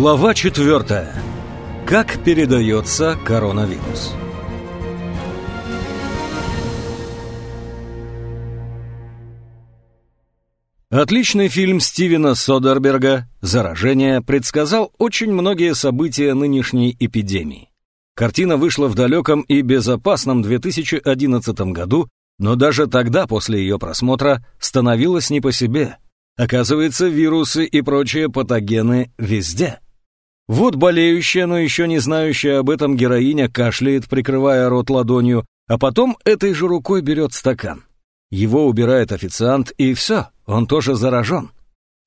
Глава 4. Как передается коронавирус? Отличный фильм Стивена Содерберга «Заражение» предсказал очень многие события нынешней эпидемии. Картина вышла в далеком и безопасном 2011 году, но даже тогда после ее просмотра становилось не по себе. Оказывается, вирусы и прочие патогены везде. Вот болеющая, но еще не знающая об этом героиня кашляет, прикрывая рот ладонью, а потом этой же рукой берет стакан. Его убирает официант, и все, он тоже заражен.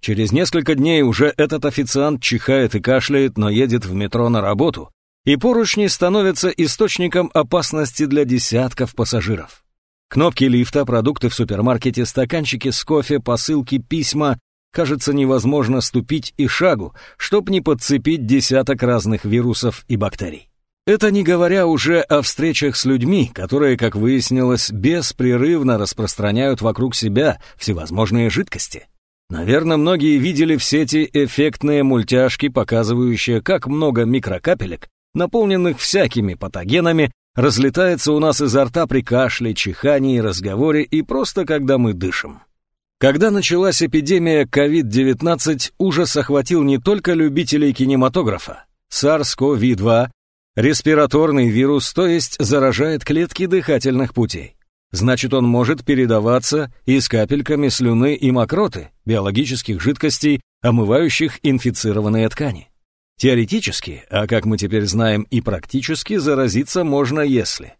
Через несколько дней уже этот официант чихает и кашляет, но едет в метро на работу, и поручни становятся источником опасности для десятков пассажиров. Кнопки лифта, продукты в супермаркете, стаканчики с кофе, посылки, письма. Кажется, невозможно ступить и шагу, чтоб не подцепить десяток разных вирусов и бактерий. Это не говоря уже о встречах с людьми, которые, как выяснилось, беспрерывно распространяют вокруг себя всевозможные жидкости. Наверное, многие видели в сети эффектные мультяшки, показывающие, как много микрокапелек, наполненных всякими патогенами, разлетается у нас изо рта при кашле, чихании, разговоре и просто когда мы дышим. Когда началась эпидемия COVID-19, ужас охватил не только любителей кинематографа. SARS-CoV-2 Респираторный вирус, то есть заражает клетки дыхательных путей. Значит, он может передаваться и с капельками слюны и мокроты, биологических жидкостей, омывающих инфицированные ткани. Теоретически, а как мы теперь знаем и практически, заразиться можно если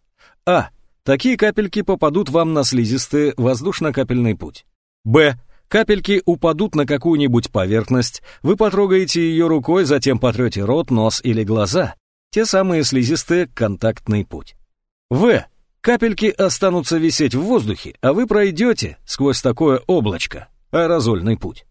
А. Такие капельки попадут вам на слизистый воздушно-капельный путь. Б. Капельки упадут на какую-нибудь поверхность, вы потрогаете ее рукой, затем потрете рот, нос или глаза, те самые слизистые контактный путь. В. Капельки останутся висеть в воздухе, а вы пройдете сквозь такое облачко, аэрозольный путь.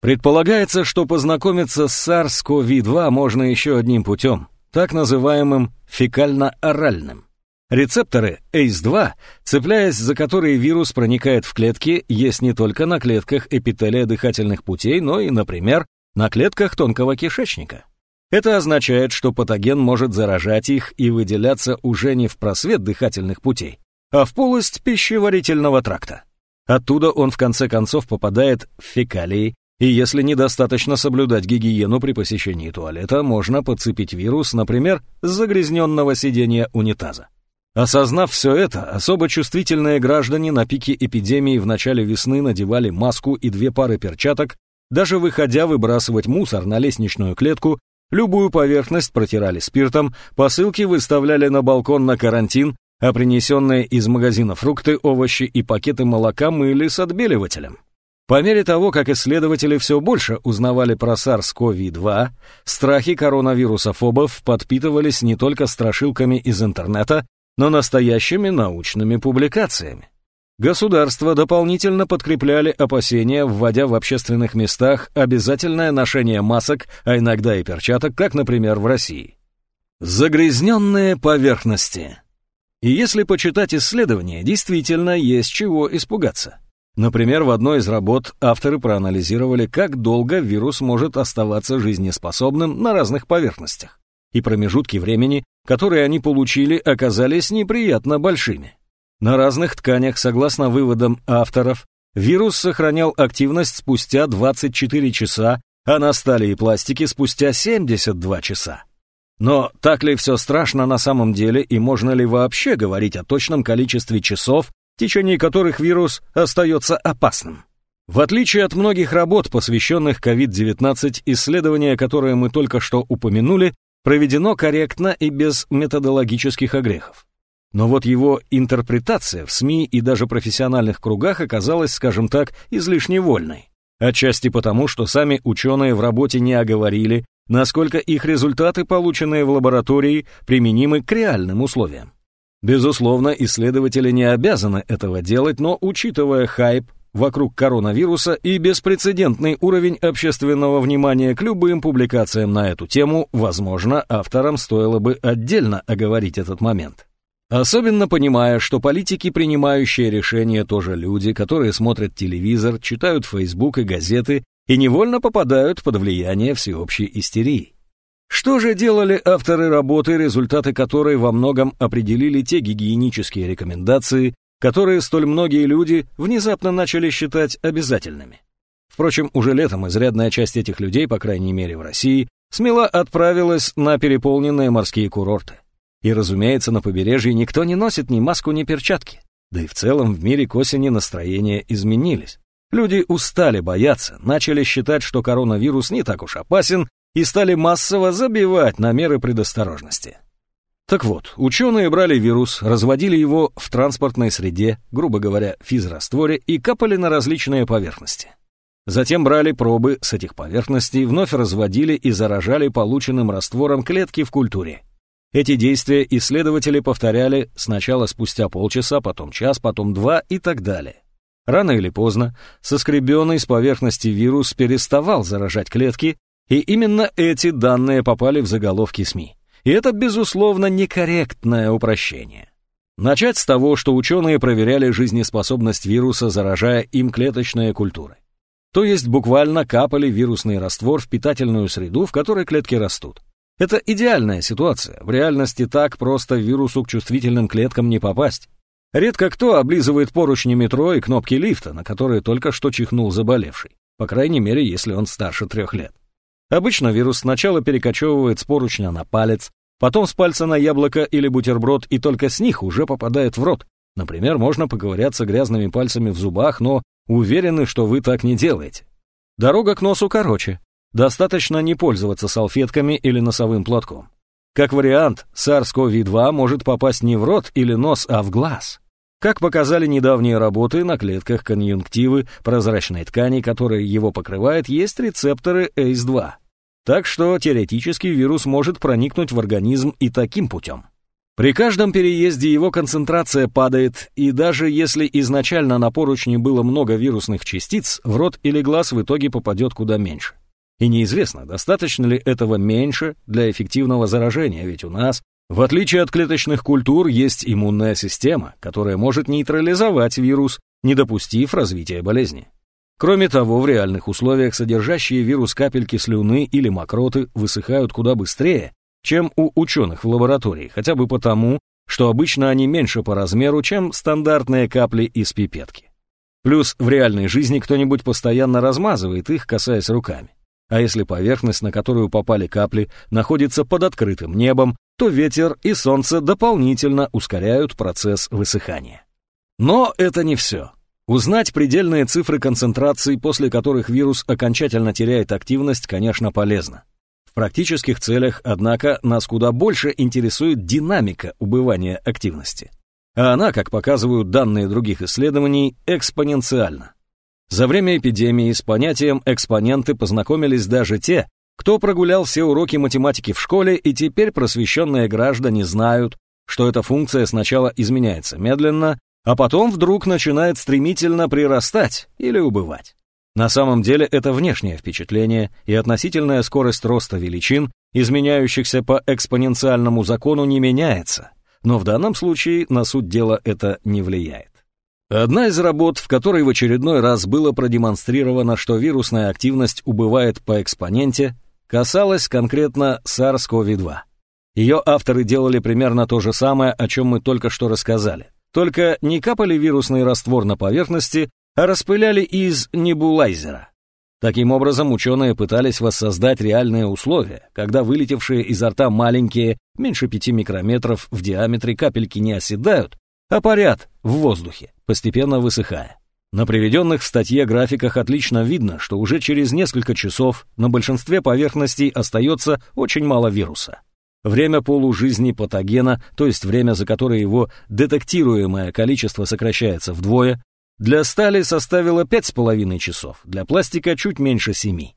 Предполагается, что познакомиться с SARS-CoV-2 можно еще одним путем, так называемым фекально-оральным. Рецепторы ACE2, цепляясь за которые вирус проникает в клетки, есть не только на клетках эпителия дыхательных путей, но и, например, на клетках тонкого кишечника. Это означает, что патоген может заражать их и выделяться уже не в просвет дыхательных путей, а в полость пищеварительного тракта. Оттуда он в конце концов попадает в фекалии, и если недостаточно соблюдать гигиену при посещении туалета, можно подцепить вирус, например, с загрязненного сидения унитаза. Осознав все это, особо чувствительные граждане на пике эпидемии в начале весны надевали маску и две пары перчаток, даже выходя выбрасывать мусор на лестничную клетку Любую поверхность протирали спиртом, посылки выставляли на балкон на карантин, а принесенные из магазина фрукты, овощи и пакеты молока мыли с отбеливателем. По мере того, как исследователи все больше узнавали про SARS-CoV-2, страхи коронавирусофобов подпитывались не только страшилками из интернета, но настоящими научными публикациями. Государства дополнительно подкрепляли опасения, вводя в общественных местах обязательное ношение масок, а иногда и перчаток, как, например, в России. Загрязненные поверхности. И если почитать исследования, действительно есть чего испугаться. Например, в одной из работ авторы проанализировали, как долго вирус может оставаться жизнеспособным на разных поверхностях. И промежутки времени, которые они получили, оказались неприятно большими. На разных тканях, согласно выводам авторов, вирус сохранял активность спустя 24 часа, а на стали и пластике спустя 72 часа. Но так ли все страшно на самом деле и можно ли вообще говорить о точном количестве часов, в течение которых вирус остается опасным? В отличие от многих работ, посвященных COVID-19, исследование, которое мы только что упомянули, проведено корректно и без методологических огрехов. Но вот его интерпретация в СМИ и даже профессиональных кругах оказалась, скажем так, излишне вольной. Отчасти потому, что сами ученые в работе не оговорили, насколько их результаты, полученные в лаборатории, применимы к реальным условиям. Безусловно, исследователи не обязаны этого делать, но учитывая хайп вокруг коронавируса и беспрецедентный уровень общественного внимания к любым публикациям на эту тему, возможно, авторам стоило бы отдельно оговорить этот момент. Особенно понимая, что политики, принимающие решения, тоже люди, которые смотрят телевизор, читают Facebook и газеты и невольно попадают под влияние всеобщей истерии. Что же делали авторы работы, результаты которой во многом определили те гигиенические рекомендации, которые столь многие люди внезапно начали считать обязательными? Впрочем, уже летом изрядная часть этих людей, по крайней мере в России, смело отправилась на переполненные морские курорты. И, разумеется, на побережье никто не носит ни маску, ни перчатки. Да и в целом в мире к осени настроения изменились. Люди устали бояться, начали считать, что коронавирус не так уж опасен, и стали массово забивать на меры предосторожности. Так вот, ученые брали вирус, разводили его в транспортной среде, грубо говоря, физрастворе, и капали на различные поверхности. Затем брали пробы с этих поверхностей, вновь разводили и заражали полученным раствором клетки в культуре. Эти действия исследователи повторяли сначала спустя полчаса, потом час, потом два и так далее. Рано или поздно соскребенный с поверхности вирус переставал заражать клетки, и именно эти данные попали в заголовки СМИ. И это, безусловно, некорректное упрощение. Начать с того, что ученые проверяли жизнеспособность вируса, заражая им клеточные культуры. То есть буквально капали вирусный раствор в питательную среду, в которой клетки растут. Это идеальная ситуация. В реальности так просто вирусу к чувствительным клеткам не попасть. Редко кто облизывает поручни метро и кнопки лифта, на которые только что чихнул заболевший. По крайней мере, если он старше трех лет. Обычно вирус сначала перекочевывает с поручня на палец, потом с пальца на яблоко или бутерброд, и только с них уже попадает в рот. Например, можно поковыряться грязными пальцами в зубах, но уверены, что вы так не делаете. Дорога к носу короче. Достаточно не пользоваться салфетками или носовым платком. Как вариант, SARS-CoV-2 может попасть не в рот или нос, а в глаз. Как показали недавние работы, на клетках конъюнктивы прозрачной ткани, которая его покрывает, есть рецепторы ACE2. Так что теоретически вирус может проникнуть в организм и таким путем. При каждом переезде его концентрация падает, и даже если изначально на поручне было много вирусных частиц, в рот или глаз в итоге попадет куда меньше. И неизвестно, достаточно ли этого меньше для эффективного заражения, ведь у нас в отличие от клеточных культур, есть иммунная система, которая может нейтрализовать вирус, не допустив развития болезни. Кроме того, в реальных условиях содержащие вирус капельки слюны или мокроты высыхают куда быстрее, чем у ученых в лаборатории, хотя бы потому, что обычно они меньше по размеру, чем стандартные капли из пипетки. Плюс в реальной жизни кто-нибудь постоянно размазывает их, касаясь руками. А если поверхность, на которую попали капли, находится под открытым небом, то ветер и солнце дополнительно ускоряют процесс высыхания. Но это не все. Узнать предельные цифры концентраций, после которых вирус окончательно теряет активность, конечно, полезно. В практических целях, однако, нас куда больше интересует динамика убывания активности. А она, как показывают данные других исследований, экспоненциальна. За время эпидемии с понятием «экспоненты» познакомились даже те, кто прогулял все уроки математики в школе, и теперь просвещенные граждане знают, что эта функция сначала изменяется медленно, а потом вдруг начинает стремительно прирастать или убывать. На самом деле это внешнее впечатление, и относительная скорость роста величин, изменяющихся по экспоненциальному закону, не меняется, но в данном случае на суть дела это не влияет. Одна из работ, в которой в очередной раз было продемонстрировано, что вирусная активность убывает по экспоненте, касалась конкретно SARS-CoV-2. Ее авторы делали примерно то же самое, о чем мы только что рассказали. Только не капали вирусный раствор на поверхности, а распыляли из небулайзера. Таким образом, ученые пытались воссоздать реальные условия, когда вылетевшие изо рта маленькие, меньше 5 микрометров в диаметре капельки не оседают, а парят в воздухе, постепенно высыхая. На приведенных в статье графиках отлично видно, что уже через несколько часов на большинстве поверхностей остается очень мало вируса. Время полужизни патогена, то есть время, за которое его детектируемое количество сокращается вдвое, для стали составило 5,5 часов, для пластика чуть меньше 7.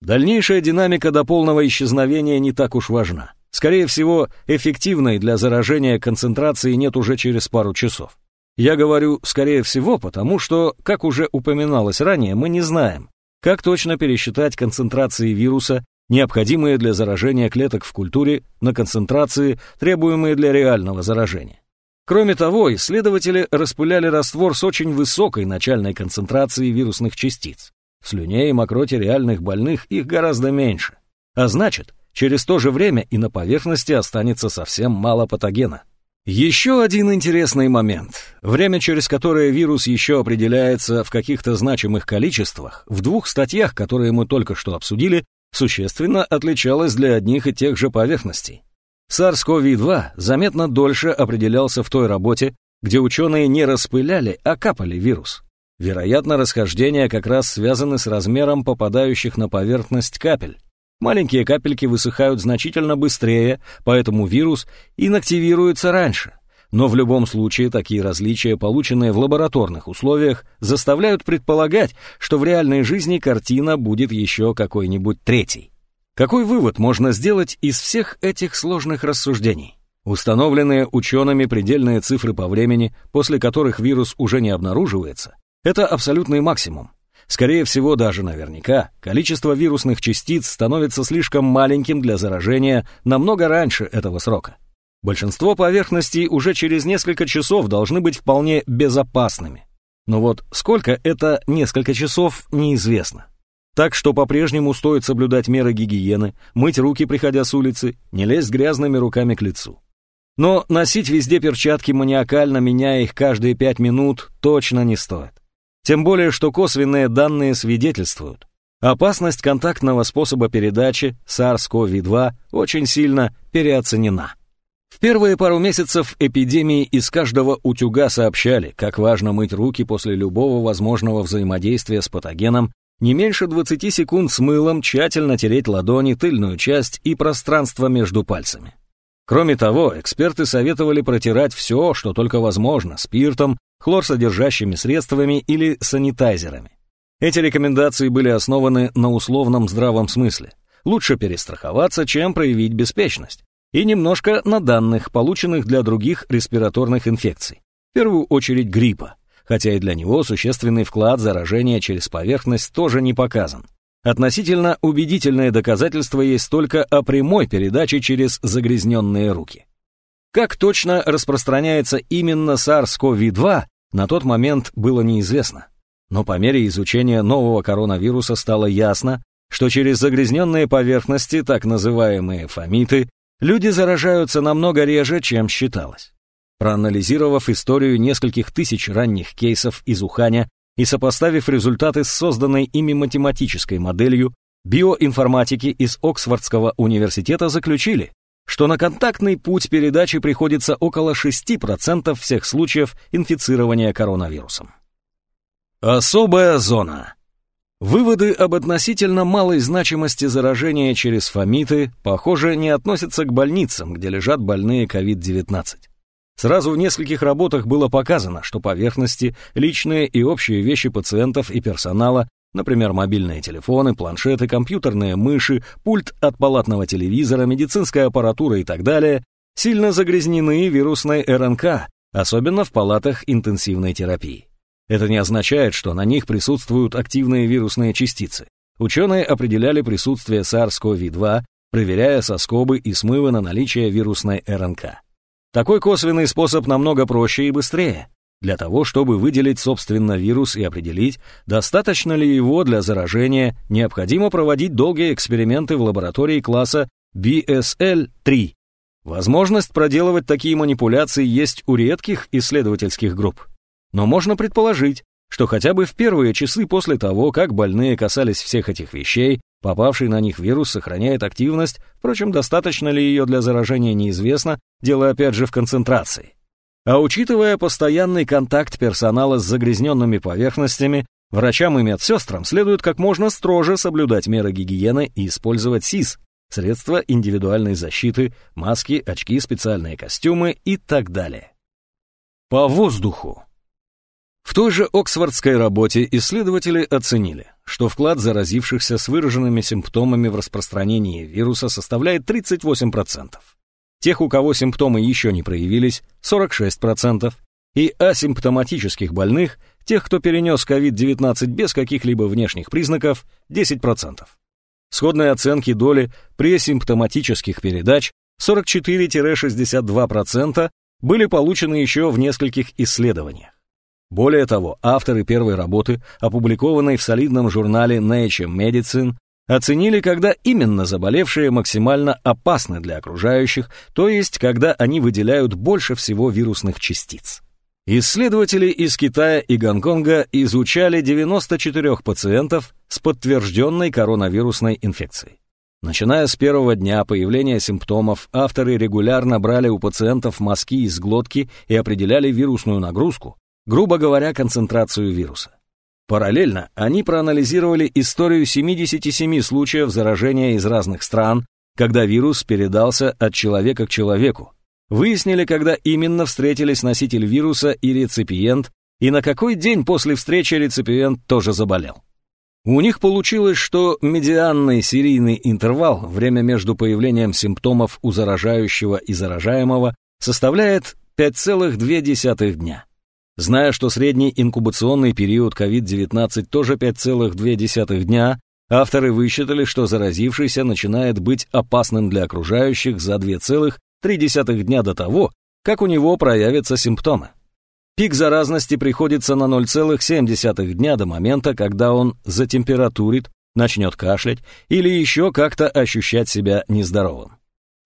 Дальнейшая динамика до полного исчезновения не так уж важна. Скорее всего, эффективной для заражения концентрации нет уже через пару часов. Я говорю «скорее всего», потому что, как уже упоминалось ранее, мы не знаем, как точно пересчитать концентрации вируса, необходимые для заражения клеток в культуре, на концентрации, требуемые для реального заражения. Кроме того, исследователи распыляли раствор с очень высокой начальной концентрацией вирусных частиц. В слюне и мокроте реальных больных их гораздо меньше. А значит, через то же время и на поверхности останется совсем мало патогена. Еще один интересный момент. Время, через которое вирус еще определяется в каких-то значимых количествах, в двух статьях, которые мы только что обсудили, существенно отличалось для одних и тех же поверхностей. SARS-CoV-2 заметно дольше определялся в той работе, где ученые не распыляли, а капали вирус. Вероятно, расхождения как раз связаны с размером попадающих на поверхность капель. Маленькие капельки высыхают значительно быстрее, поэтому вирус инактивируется раньше. Но в любом случае такие различия, полученные в лабораторных условиях, заставляют предполагать, что в реальной жизни картина будет еще какой-нибудь третий. Какой вывод можно сделать из всех этих сложных рассуждений? Установленные учеными предельные цифры по времени, после которых вирус уже не обнаруживается, это абсолютный максимум. Скорее всего, даже наверняка, количество вирусных частиц становится слишком маленьким для заражения намного раньше этого срока. Большинство поверхностей уже через несколько часов должны быть вполне безопасными. Но вот сколько это несколько часов, неизвестно. Так что по-прежнему стоит соблюдать меры гигиены, мыть руки, приходя с улицы, не лезть грязными руками к лицу. Но носить везде перчатки, маниакально меняя их каждые пять минут, точно не стоит. Тем более, что косвенные данные свидетельствуют. Опасность контактного способа передачи SARS-CoV-2 очень сильно переоценена. В первые пару месяцев эпидемии из каждого утюга сообщали, как важно мыть руки после любого возможного взаимодействия с патогеном, не меньше 20 секунд с мылом тщательно тереть ладони, тыльную часть и пространство между пальцами. Кроме того, эксперты советовали протирать все, что только возможно, спиртом, хлорсодержащими средствами или санитайзерами. Эти рекомендации были основаны на условном здравом смысле. Лучше перестраховаться, чем проявить беспечность. И немножко на данных, полученных для других респираторных инфекций. В первую очередь гриппа, хотя и для него существенный вклад заражения через поверхность тоже не показан. Относительно убедительное доказательство есть только о прямой передаче через загрязненные руки. Как точно распространяется именно SARS-CoV-2, на тот момент было неизвестно. Но по мере изучения нового коронавируса стало ясно, что через загрязненные поверхности, так называемые фомиты, люди заражаются намного реже, чем считалось. Проанализировав историю нескольких тысяч ранних кейсов из Уханя и сопоставив результаты с созданной ими математической моделью, биоинформатики из Оксфордского университета заключили, что на контактный путь передачи приходится около 6% всех случаев инфицирования коронавирусом. Особая зона. Выводы об относительно малой значимости заражения через фомиты, похоже, не относятся к больницам, где лежат больные COVID-19. Сразу в нескольких работах было показано, что поверхности, личные и общие вещи пациентов и персонала, например, мобильные телефоны, планшеты, компьютерные мыши, пульт от палатного телевизора, медицинская аппаратура и так далее, сильно загрязнены вирусной РНК, особенно в палатах интенсивной терапии. Это не означает, что на них присутствуют активные вирусные частицы. Ученые определяли присутствие SARS-CoV-2, проверяя соскобы и смывы на наличие вирусной РНК. Такой косвенный способ намного проще и быстрее. Для того, чтобы выделить собственно вирус и определить, достаточно ли его для заражения, необходимо проводить долгие эксперименты в лаборатории класса BSL-3. Возможность проделывать такие манипуляции есть у редких исследовательских групп. Но можно предположить, что хотя бы в первые часы после того, как больные касались всех этих вещей, попавший на них вирус сохраняет активность, впрочем, достаточно ли ее для заражения неизвестно, дело опять же в концентрации. А учитывая постоянный контакт персонала с загрязненными поверхностями, врачам и медсестрам следует как можно строже соблюдать меры гигиены и использовать СИС, средства индивидуальной защиты, маски, очки, специальные костюмы и так далее. По воздуху. В той же Оксфордской работе исследователи оценили, что вклад заразившихся с выраженными симптомами в распространении вируса составляет 38%. Тех, у кого симптомы еще не проявились, 46%, и асимптоматических больных, тех, кто перенес COVID-19 без каких-либо внешних признаков, 10%. Сходные оценки доли при асимптоматических передач 44-62% были получены еще в нескольких исследованиях. Более того, авторы первой работы, опубликованной в солидном журнале Nature Medicine, оценили, когда именно заболевшие максимально опасны для окружающих, то есть когда они выделяют больше всего вирусных частиц. Исследователи из Китая и Гонконга изучали 94 пациентов с подтвержденной коронавирусной инфекцией. Начиная с первого дня появления симптомов, авторы регулярно брали у пациентов мазки из глотки и определяли вирусную нагрузку, грубо говоря, концентрацию вируса. Параллельно они проанализировали историю 77 случаев заражения из разных стран, когда вирус передался от человека к человеку. Выяснили, когда именно встретились носитель вируса и реципиент, и на какой день после встречи реципиент тоже заболел. У них получилось, что медианный серийный интервал, время между появлением симптомов у заражающего и заражаемого, составляет 5,2 дня. Зная, что средний инкубационный период COVID-19 тоже 5,2 дня, авторы высчитали, что заразившийся начинает быть опасным для окружающих за 2,3 дня до того, как у него проявятся симптомы. Пик заразности приходится на 0,7 дня до момента, когда он затемпературит, начнет кашлять или еще как-то ощущать себя нездоровым.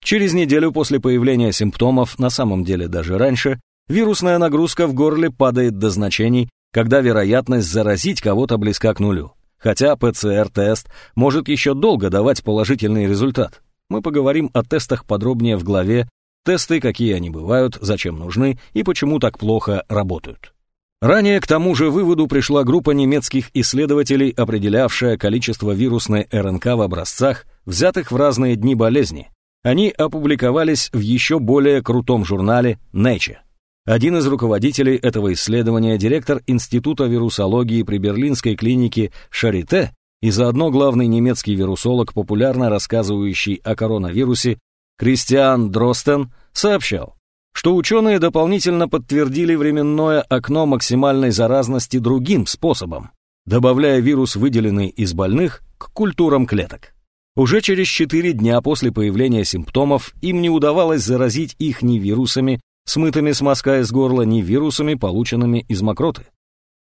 Через неделю после появления симптомов, на самом деле даже раньше, вирусная нагрузка в горле падает до значений, когда вероятность заразить кого-то близка к нулю. Хотя ПЦР-тест может еще долго давать положительный результат. Мы поговорим о тестах подробнее в главе Тесты, какие они бывают, зачем нужны и почему так плохо работают. Ранее к тому же выводу пришла группа немецких исследователей, определявшая количество вирусной РНК в образцах, взятых в разные дни болезни. Они опубликовались в еще более крутом журнале Nature. Один из руководителей этого исследования, директор Института вирусологии при берлинской клинике Шарите и заодно главный немецкий вирусолог, популярно рассказывающий о коронавирусе, Кристиан Дростен сообщал, что ученые дополнительно подтвердили временное окно максимальной заразности другим способом, добавляя вирус, выделенный из больных, к культурам клеток. Уже через 4 дня после появления симптомов им не удавалось заразить их ни вирусами, смытыми с мазка из горла, ни вирусами, полученными из мокроты.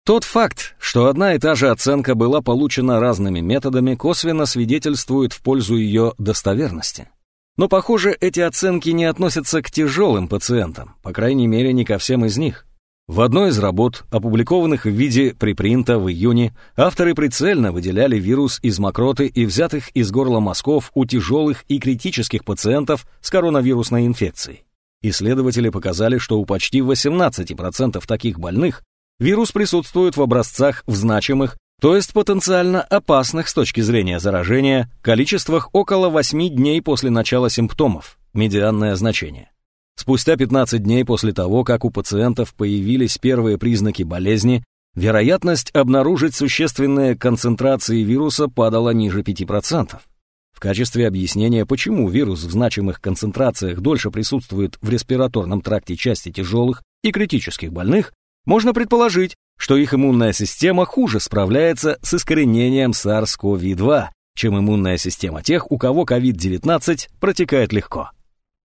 Тот факт, что одна и та же оценка была получена разными методами, косвенно свидетельствует в пользу ее достоверности. Но, похоже, эти оценки не относятся к тяжелым пациентам, по крайней мере, не ко всем из них. В одной из работ, опубликованных в виде припринта в июне, авторы прицельно выделяли вирус из мокроты и взятых из горла мазков у тяжелых и критических пациентов с коронавирусной инфекцией. Исследователи показали, что у почти 18% таких больных вирус присутствует в образцах в значимых то есть потенциально опасных с точки зрения заражения, количествах около 8 дней после начала симптомов, медианное значение. Спустя 15 дней после того, как у пациентов появились первые признаки болезни, вероятность обнаружить существенные концентрации вируса падала ниже 5%. Качестве объяснения, почему вирус в значимых концентрациях дольше присутствует в респираторном тракте части тяжелых и критических больных, можно предположить, что их иммунная система хуже справляется с искоренением SARS-CoV-2, чем иммунная система тех, у кого COVID-19 протекает легко.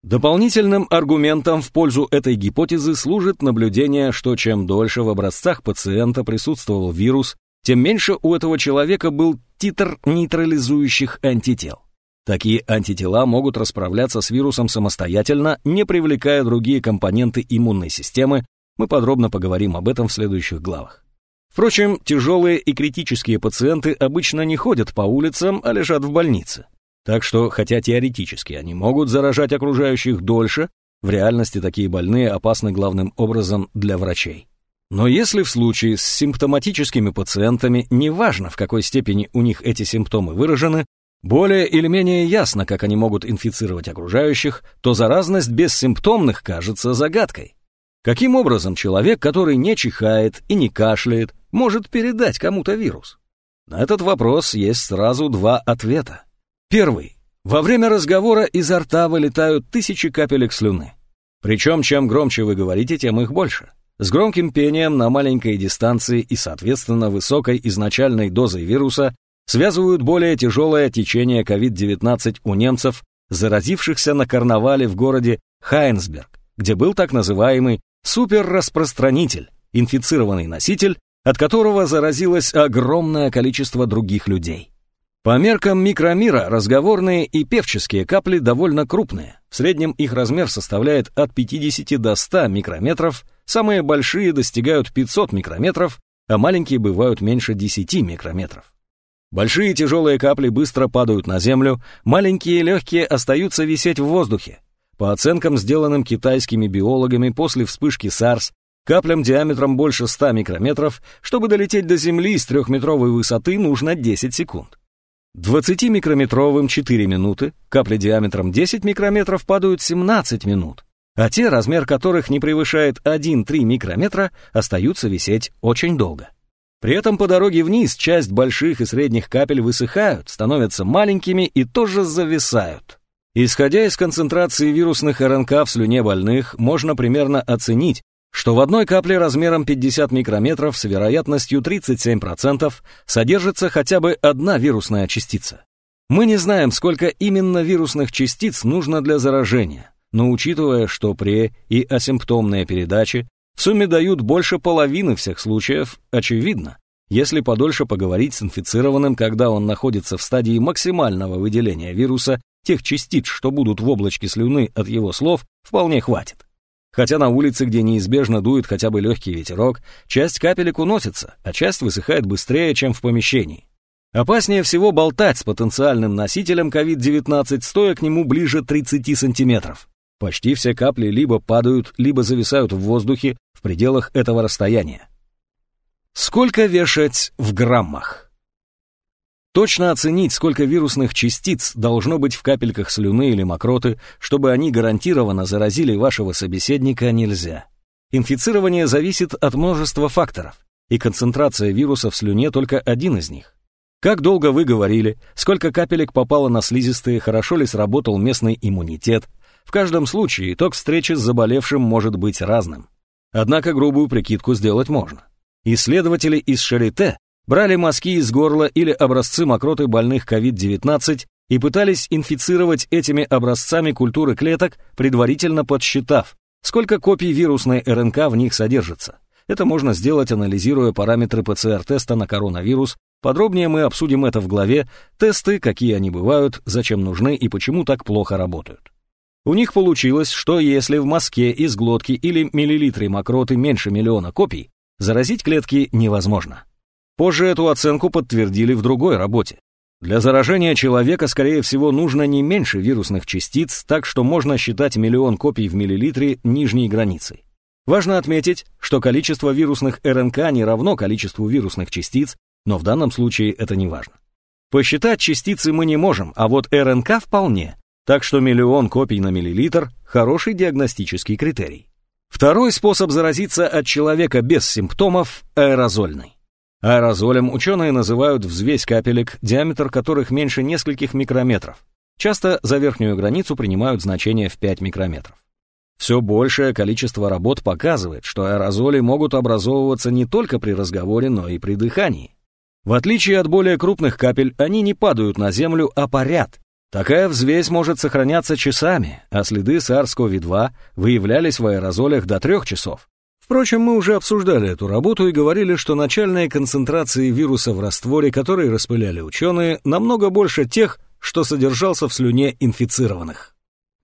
Дополнительным аргументом в пользу этой гипотезы служит наблюдение, что чем дольше в образцах пациента присутствовал вирус, тем меньше у этого человека был титр нейтрализующих антител. Такие антитела могут расправляться с вирусом самостоятельно, не привлекая другие компоненты иммунной системы, мы подробно поговорим об этом в следующих главах. Впрочем, тяжелые и критические пациенты обычно не ходят по улицам, а лежат в больнице. Так что, хотя теоретически они могут заражать окружающих дольше, в реальности такие больные опасны главным образом для врачей. Но если в случае с симптоматическими пациентами, неважно в какой степени у них эти симптомы выражены, более или менее ясно, как они могут инфицировать окружающих, то заразность бессимптомных кажется загадкой. Каким образом человек, который не чихает и не кашляет, может передать кому-то вирус? На этот вопрос есть сразу два ответа. Первый. Во время разговора изо рта вылетают тысячи капелек слюны. Причем, чем громче вы говорите, тем их больше. С громким пением на маленькой дистанции и, соответственно, высокой изначальной дозой вируса связывают более тяжелое течение COVID-19 у немцев, заразившихся на карнавале в городе Хайнсберг, где был так называемый суперраспространитель, инфицированный носитель, от которого заразилось огромное количество других людей. По меркам микромира разговорные и певческие капли довольно крупные. В среднем их размер составляет от 50 до 100 микрометров, самые большие достигают 500 микрометров, а маленькие бывают меньше 10 микрометров. Большие тяжелые капли быстро падают на землю, маленькие легкие остаются висеть в воздухе. По оценкам, сделанным китайскими биологами после вспышки SARS, каплям диаметром больше 100 микрометров, чтобы долететь до Земли с трехметровой высоты, нужно 10 секунд. 20-микрометровым 4 минуты, капли диаметром 10 микрометров падают 17 минут, а те, размер которых не превышает 1-3 микрометра, остаются висеть очень долго. При этом по дороге вниз часть больших и средних капель высыхают, становятся маленькими и тоже зависают. Исходя из концентрации вирусных РНК в слюне больных, можно примерно оценить, что в одной капле размером 50 микрометров с вероятностью 37% содержится хотя бы одна вирусная частица. Мы не знаем, сколько именно вирусных частиц нужно для заражения, но учитывая, что при и асимптомные передачи в сумме дают больше половины всех случаев, очевидно, если подольше поговорить с инфицированным, когда он находится в стадии максимального выделения вируса, тех частиц, что будут в облачке слюны от его слов, вполне хватит. Хотя на улице, где неизбежно дует хотя бы легкий ветерок, часть капелек уносится, а часть высыхает быстрее, чем в помещении. Опаснее всего болтать с потенциальным носителем COVID-19, стоя к нему ближе 30 сантиметров. Почти все капли либо падают, либо зависают в воздухе в пределах этого расстояния. Сколько вешать в граммах? Точно оценить, сколько вирусных частиц должно быть в капельках слюны или мокроты, чтобы они гарантированно заразили вашего собеседника, нельзя. Инфицирование зависит от множества факторов, и концентрация вируса в слюне только один из них. Как долго вы говорили, сколько капелек попало на слизистые, хорошо ли сработал местный иммунитет. В каждом случае итог встречи с заболевшим может быть разным. Однако грубую прикидку сделать можно. Исследователи из Шарите брали мазки из горла или образцы мокроты больных COVID-19 и пытались инфицировать этими образцами культуры клеток, предварительно подсчитав, сколько копий вирусной РНК в них содержится. Это можно сделать, анализируя параметры ПЦР-теста на коронавирус. Подробнее мы обсудим это в главе «Тесты, какие они бывают, зачем нужны и почему так плохо работают». У них получилось, что если в мазке из глотки или миллилитре мокроты меньше миллиона копий, заразить клетки невозможно. Позже эту оценку подтвердили в другой работе. Для заражения человека, скорее всего, нужно не меньше вирусных частиц, так что можно считать миллион копий в миллилитре нижней границей. Важно отметить, что количество вирусных РНК не равно количеству вирусных частиц, но в данном случае это не важно. Посчитать частицы мы не можем, а вот РНК вполне, так что миллион копий на миллилитр – хороший диагностический критерий. Второй способ заразиться от человека без симптомов – аэрозольный. Аэрозолем ученые называют взвесь капелек, диаметр которых меньше нескольких микрометров. Часто за верхнюю границу принимают значение в 5 микрометров. Все большее количество работ показывает, что аэрозоли могут образовываться не только при разговоре, но и при дыхании. В отличие от более крупных капель, они не падают на землю, а парят. Такая взвесь может сохраняться часами, а следы SARS-CoV-2 выявлялись в аэрозолях до трех часов. Впрочем, мы уже обсуждали эту работу и говорили, что начальные концентрации вируса в растворе, которые распыляли ученые, намного больше тех, что содержался в слюне инфицированных.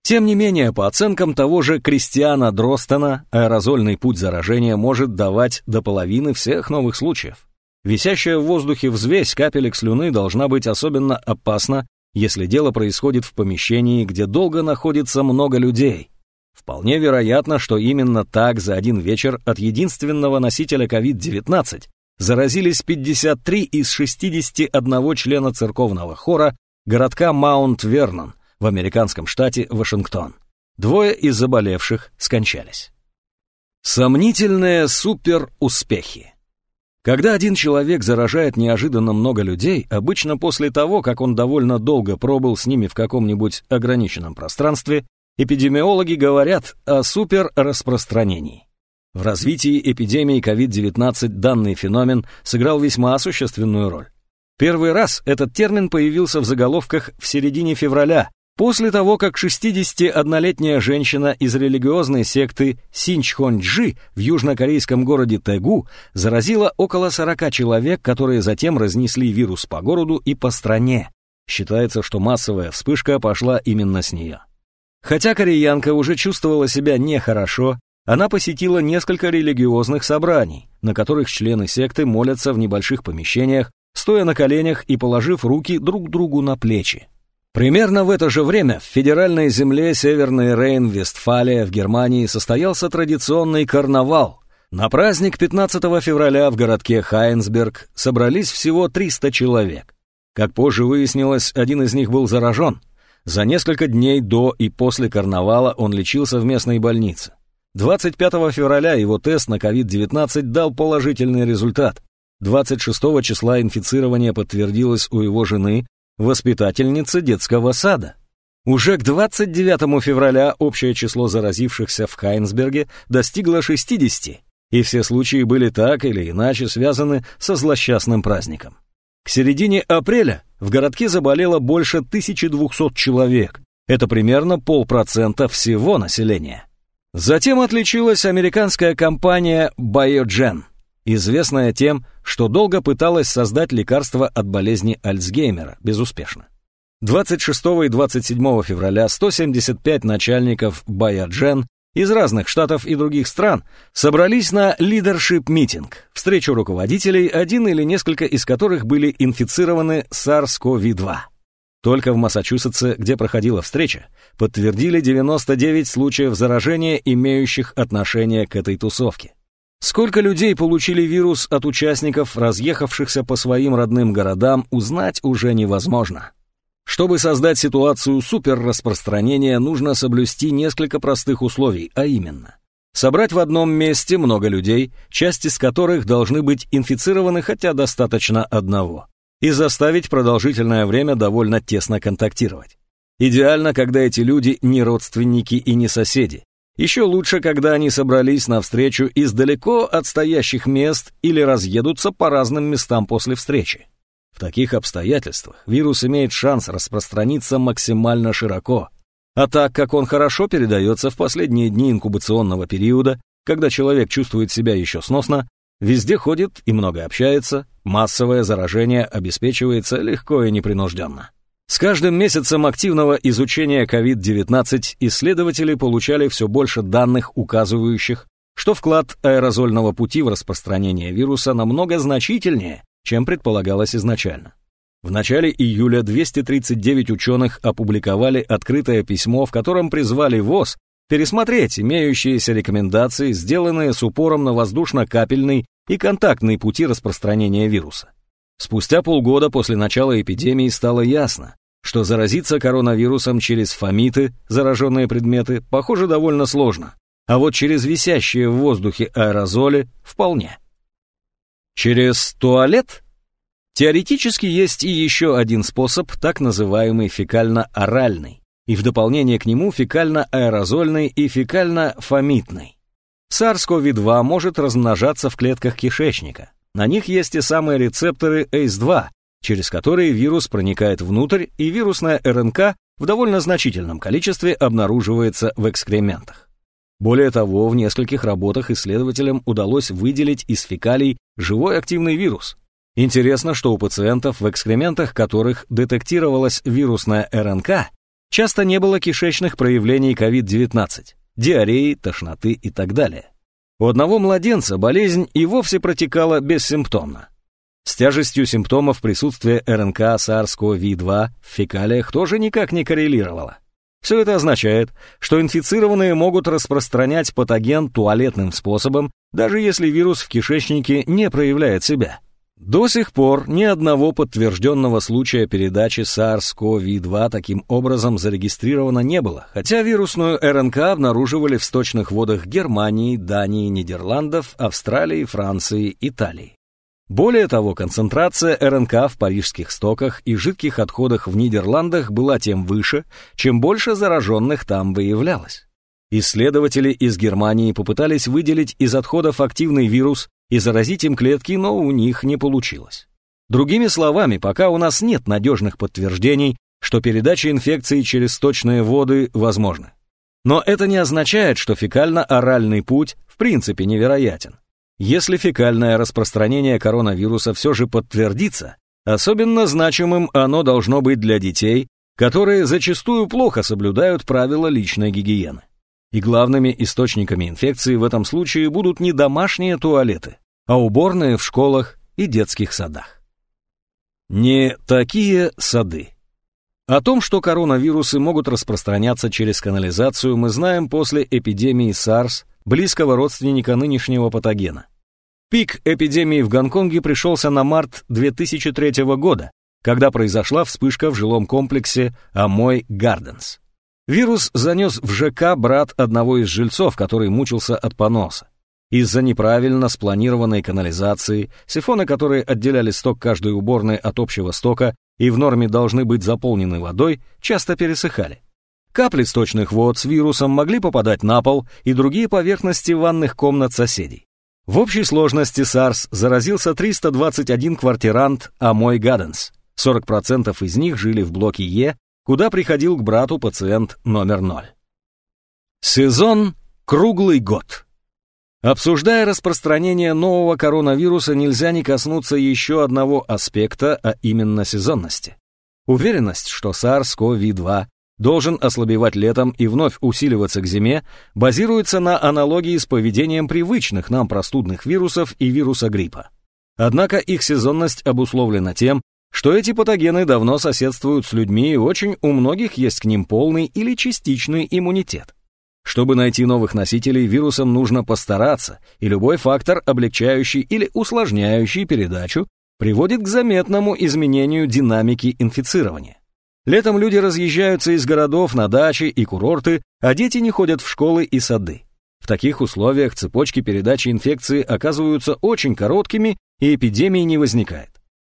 Тем не менее, по оценкам того же Кристиана Дростона, аэрозольный путь заражения может давать до половины всех новых случаев. Висящая в воздухе взвесь капелек слюны должна быть особенно опасна, если дело происходит в помещении, где долго находится много людей, Вполне вероятно, что именно так за один вечер от единственного носителя COVID-19 заразились 53 из 61 члена церковного хора городка Маунт-Вернон в американском штате Вашингтон. Двое из заболевших скончались. Сомнительные суперуспехи. Когда один человек заражает неожиданно много людей, обычно после того, как он довольно долго пробыл с ними в каком-нибудь ограниченном пространстве, Эпидемиологи говорят о суперраспространении. В развитии эпидемии COVID-19 данный феномен сыграл весьма существенную роль. Первый раз этот термин появился в заголовках в середине февраля, После того, как 61-летняя женщина из религиозной секты Синчхонджи в южнокорейском городе Тэгу заразила около 40 человек, которые затем разнесли вирус по городу и по стране. Считается, что массовая вспышка пошла именно с нее. Хотя кореянка уже чувствовала себя нехорошо, она посетила несколько религиозных собраний, на которых члены секты молятся в небольших помещениях, стоя на коленях и положив руки друг другу на плечи. Примерно в это же время в федеральной земле Северный Рейн-Вестфалия в Германии состоялся традиционный карнавал. На праздник 15 февраля в городке Хайнсберг собрались всего 300 человек. Как позже выяснилось, один из них был заражен. За несколько дней до и после карнавала он лечился в местной больнице. 25 февраля его тест на COVID-19 дал положительный результат. 26 числа инфицирование подтвердилось у его жены, воспитательницы детского сада. Уже к 29 февраля общее число заразившихся в Хайнсберге достигло 60, и все случаи были так или иначе связаны со злосчастным праздником. К середине апреля в городке заболело больше 1200 человек, это примерно полпроцента всего населения. Затем отличилась американская компания Biogen – известная тем, что долго пыталась создать лекарство от болезни Альцгеймера, безуспешно. 26 и 27 февраля 175 начальников Баяджен из разных штатов и других стран собрались на лидершип-митинг, встречу руководителей, один или несколько из которых были инфицированы SARS-CoV-2. Только в Массачусетсе, где проходила встреча, подтвердили 99 случаев заражения, имеющих отношение к этой тусовке. Сколько людей получили вирус от участников, разъехавшихся по своим родным городам, узнать уже невозможно. Чтобы создать ситуацию суперраспространения, нужно соблюсти несколько простых условий, а именно собрать в одном месте много людей, часть из которых должны быть инфицированы хотя достаточно одного, и заставить продолжительное время довольно тесно контактировать. Идеально, когда эти люди не родственники и не соседи, еще лучше, когда они собрались на встречу из далеко отстоящих мест или разъедутся по разным местам после встречи. В таких обстоятельствах вирус имеет шанс распространиться максимально широко. А так как он хорошо передается в последние дни инкубационного периода, когда человек чувствует себя еще сносно, везде ходит и много общается, массовое заражение обеспечивается легко и непринужденно. С каждым месяцем активного изучения COVID-19 исследователи получали все больше данных, указывающих, что вклад аэрозольного пути в распространение вируса намного значительнее, чем предполагалось изначально. В начале июля 239 ученых опубликовали открытое письмо, в котором призвали ВОЗ пересмотреть имеющиеся рекомендации, сделанные с упором на воздушно-капельный и контактный пути распространения вируса. Спустя полгода после начала эпидемии стало ясно, что заразиться коронавирусом через фомиты, зараженные предметы, похоже довольно сложно, а вот через висящие в воздухе аэрозоли вполне. Через туалет? Теоретически есть и еще один способ, так называемый фекально-оральный, и в дополнение к нему фекально-аэрозольный и фекально-фомитный. SARS-CoV-2 может размножаться в клетках кишечника, на них есть и самые рецепторы ACE2, через которые вирус проникает внутрь, и вирусная РНК в довольно значительном количестве обнаруживается в экскрементах. Более того, в нескольких работах исследователям удалось выделить из фекалий живой активный вирус. Интересно, что у пациентов, в экскрементах которых детектировалась вирусная РНК, часто не было кишечных проявлений COVID-19, диареи, тошноты и так далее. У одного младенца болезнь и вовсе протекала бессимптомно. С тяжестью симптомов присутствие РНК SARS-CoV-2 в фекалиях тоже никак не коррелировало. Все это означает, что инфицированные могут распространять патоген туалетным способом, даже если вирус в кишечнике не проявляет себя. До сих пор ни одного подтвержденного случая передачи SARS-CoV-2 таким образом зарегистрировано не было, хотя вирусную РНК обнаруживали в сточных водах Германии, Дании, Нидерландов, Австралии, Франции, Италии. Более того, концентрация РНК в парижских стоках и жидких отходах в Нидерландах была тем выше, чем больше зараженных там выявлялось. Исследователи из Германии попытались выделить из отходов активный вирус и заразить им клетки, но у них не получилось. Другими словами, пока у нас нет надежных подтверждений, что передача инфекции через сточные воды возможна. Но это не означает, что фекально-оральный путь в принципе невероятен. Если фекальное распространение коронавируса все же подтвердится, особенно значимым оно должно быть для детей, которые зачастую плохо соблюдают правила личной гигиены. И главными источниками инфекции в этом случае будут не домашние туалеты, а уборные в школах и детских садах. Не такие сады. О том, что коронавирусы могут распространяться через канализацию, мы знаем после эпидемии SARS, близкого родственника нынешнего патогена. Пик эпидемии в Гонконге пришелся на март 2003 года, когда произошла вспышка в жилом комплексе Амой Гарденс. Вирус занес в ЖК брат одного из жильцов, который мучился от поноса. Из-за неправильно спланированной канализации, сифоны, которые отделяли сток каждой уборной от общего стока и в норме должны быть заполнены водой, часто пересыхали. Капли сточных вод с вирусом могли попадать на пол и другие поверхности ванных комнат соседей. В общей сложности SARS заразился 321 квартирант Амой Гаденс. 40% из них жили в блоке Е, куда приходил к брату пациент номер 0. Сезон круглый год. Обсуждая распространение нового коронавируса, нельзя не коснуться еще одного аспекта, а именно сезонности. Уверенность, что SARS-CoV-2 должен ослабевать летом и вновь усиливаться к зиме, базируется на аналогии с поведением привычных нам простудных вирусов и вируса гриппа. Однако их сезонность обусловлена тем, что эти патогены давно соседствуют с людьми и очень у многих есть к ним полный или частичный иммунитет. Чтобы найти новых носителей, вирусам нужно постараться, и любой фактор, облегчающий или усложняющий передачу, приводит к заметному изменению динамики инфицирования. Летом люди разъезжаются из городов на дачи и курорты, а дети не ходят в школы и сады. В таких условиях цепочки передачи инфекции оказываются очень короткими и эпидемии не возникает.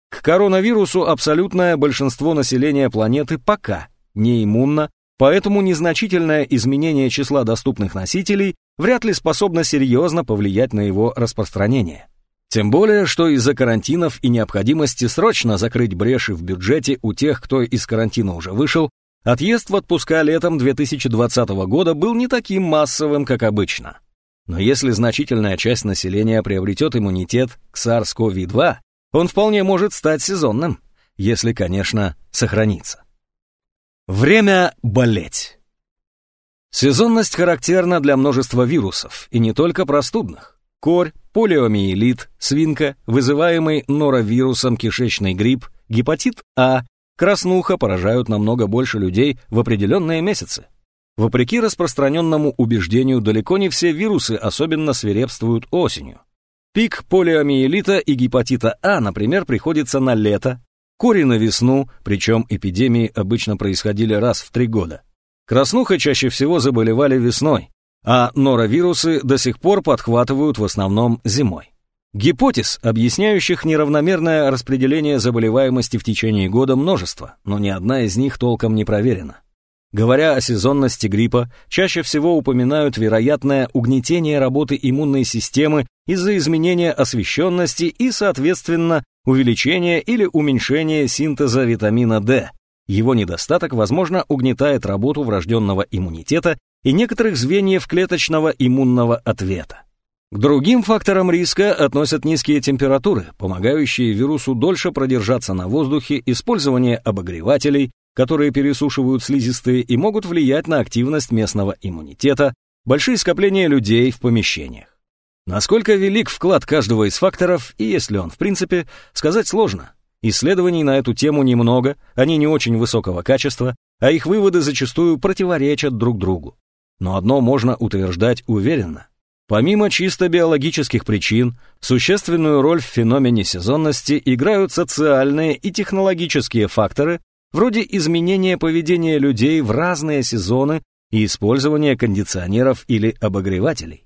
К коронавирусу абсолютное большинство населения планеты пока не иммунно, поэтому незначительное изменение числа доступных носителей вряд ли способно серьезно повлиять на его распространение. Тем более, что из-за карантинов и необходимости срочно закрыть бреши в бюджете у тех, кто из карантина уже вышел, отъезд в отпуска летом 2020 года был не таким массовым, как обычно. Но если значительная часть населения приобретет иммунитет к SARS-CoV-2, он вполне может стать сезонным, если, конечно, сохранится. Время болеть. Сезонность характерна для множества вирусов, и не только простудных. Корь, полиомиелит, свинка, вызываемый норовирусом кишечный грипп, гепатит А, краснуха поражают намного больше людей в определенные месяцы. Вопреки распространенному убеждению, далеко не все вирусы особенно свирепствуют осенью. Пик полиомиелита и гепатита А, например, приходится на лето, кори на весну, причем эпидемии обычно происходили раз в три года. Краснуха чаще всего заболевали весной, а норовирусы до сих пор подхватывают в основном зимой. Гипотез, объясняющих неравномерное распределение заболеваемости в течение года, множество, но ни одна из них толком не проверена. Говоря о сезонности гриппа, чаще всего упоминают вероятное угнетение работы иммунной системы из-за изменения освещенности и, соответственно, увеличения или уменьшения синтеза витамина D. Его недостаток, возможно, угнетает работу врожденного иммунитета и некоторых звеньев клеточного иммунного ответа. К другим факторам риска относят низкие температуры, помогающие вирусу дольше продержаться на воздухе, использование обогревателей, которые пересушивают слизистые и могут влиять на активность местного иммунитета, большие скопления людей в помещениях. Насколько велик вклад каждого из факторов, и есть ли он в принципе, сказать сложно. Исследований на эту тему немного, они не очень высокого качества, а их выводы зачастую противоречат друг другу. Но одно можно утверждать уверенно. Помимо чисто биологических причин, существенную роль в феномене сезонности играют социальные и технологические факторы, вроде изменения поведения людей в разные сезоны и использования кондиционеров или обогревателей.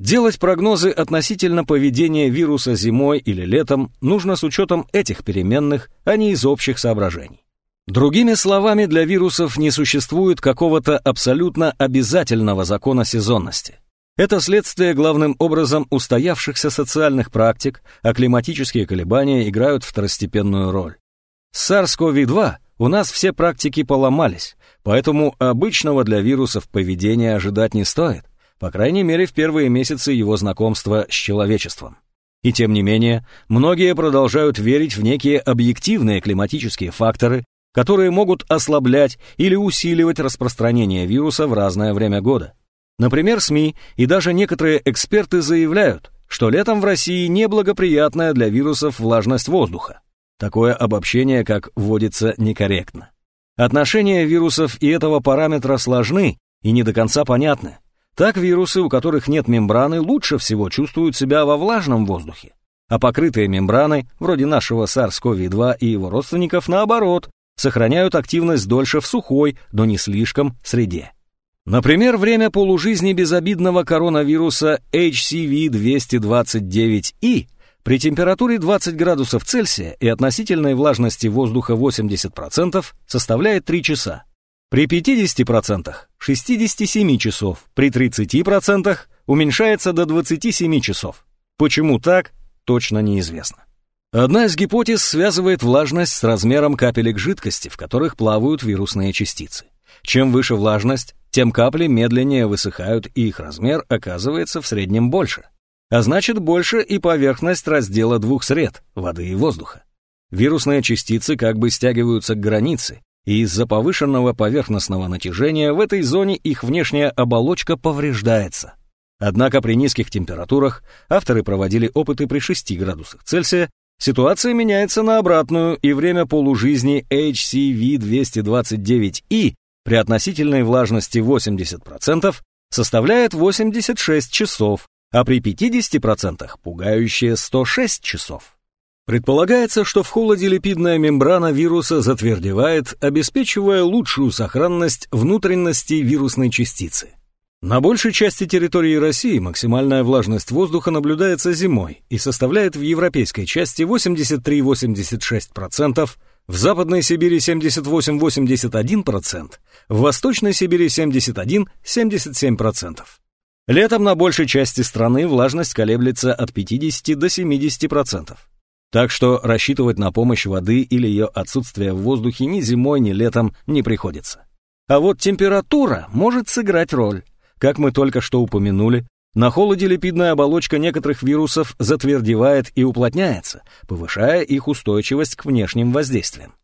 Делать прогнозы относительно поведения вируса зимой или летом нужно с учетом этих переменных, а не из общих соображений. Другими словами, для вирусов не существует какого-то абсолютно обязательного закона сезонности. Это следствие главным образом устоявшихся социальных практик, а климатические колебания играют второстепенную роль. С SARS-CoV-2 у нас все практики поломались, поэтому обычного для вирусов поведения ожидать не стоит, по крайней мере в первые месяцы его знакомства с человечеством. И тем не менее, многие продолжают верить в некие объективные климатические факторы, которые могут ослаблять или усиливать распространение вируса в разное время года. Например, СМИ и даже некоторые эксперты заявляют, что летом в России неблагоприятная для вирусов влажность воздуха. Такое обобщение, как вводится, некорректно. Отношения вирусов и этого параметра сложны и не до конца понятны. Так вирусы, у которых нет мембраны, лучше всего чувствуют себя во влажном воздухе. А покрытые мембраной, вроде нашего SARS-CoV-2 и его родственников, наоборот, сохраняют активность дольше в сухой, но не слишком, среде. Например, время полужизни безобидного коронавируса HCV-229И при температуре 20 градусов Цельсия и относительной влажности воздуха 80% составляет 3 часа. При 50% – 67 часов, при 30% уменьшается до 27 часов. Почему так, точно неизвестно. Одна из гипотез связывает влажность с размером капелек жидкости, в которых плавают вирусные частицы. Чем выше влажность, тем капли медленнее высыхают, и их размер оказывается в среднем больше. А значит, больше и поверхность раздела двух сред – воды и воздуха. Вирусные частицы как бы стягиваются к границе, и из-за повышенного поверхностного натяжения в этой зоне их внешняя оболочка повреждается. Однако при низких температурах авторы проводили опыты при 6 градусах Цельсия, ситуация меняется на обратную, и время полужизни HCV-229E при относительной влажности 80% составляет 86 часов, а при 50% пугающие 106 часов. Предполагается, что в холоде липидная мембрана вируса затвердевает, обеспечивая лучшую сохранность внутренности вирусной частицы. На большей части территории России максимальная влажность воздуха наблюдается зимой и составляет в европейской части 83-86%, в Западной Сибири 78-81%, в Восточной Сибири 71-77%. Летом на большей части страны влажность колеблется от 50 до 70%. Так что рассчитывать на помощь воды или ее отсутствие в воздухе ни зимой, ни летом не приходится. А вот температура может сыграть роль. Как мы только что упомянули, на холоде липидная оболочка некоторых вирусов затвердевает и уплотняется, повышая их устойчивость к внешним воздействиям.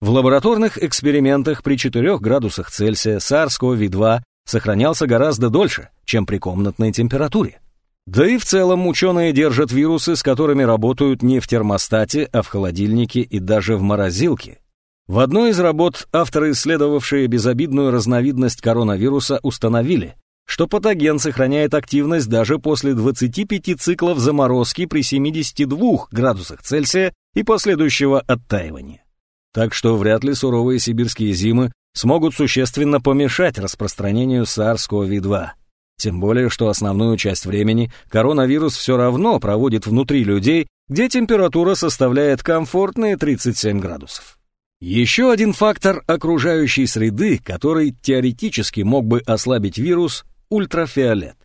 В лабораторных экспериментах при 4 градусах Цельсия SARS-CoV-2 сохранялся гораздо дольше, чем при комнатной температуре. Да и в целом ученые держат вирусы, с которыми работают не в термостате, а в холодильнике и даже в морозилке. В одной из работ авторы, исследовавшие безобидную разновидность коронавируса, установили, что патоген сохраняет активность даже после 25 циклов заморозки при 72 градусах Цельсия и последующего оттаивания. Так что вряд ли суровые сибирские зимы смогут существенно помешать распространению SARS-CoV-2. Тем более, что основную часть времени коронавирус все равно проводит внутри людей, где температура составляет комфортные 37 градусов. Еще один фактор окружающей среды, который теоретически мог бы ослабить вирус – ультрафиолет.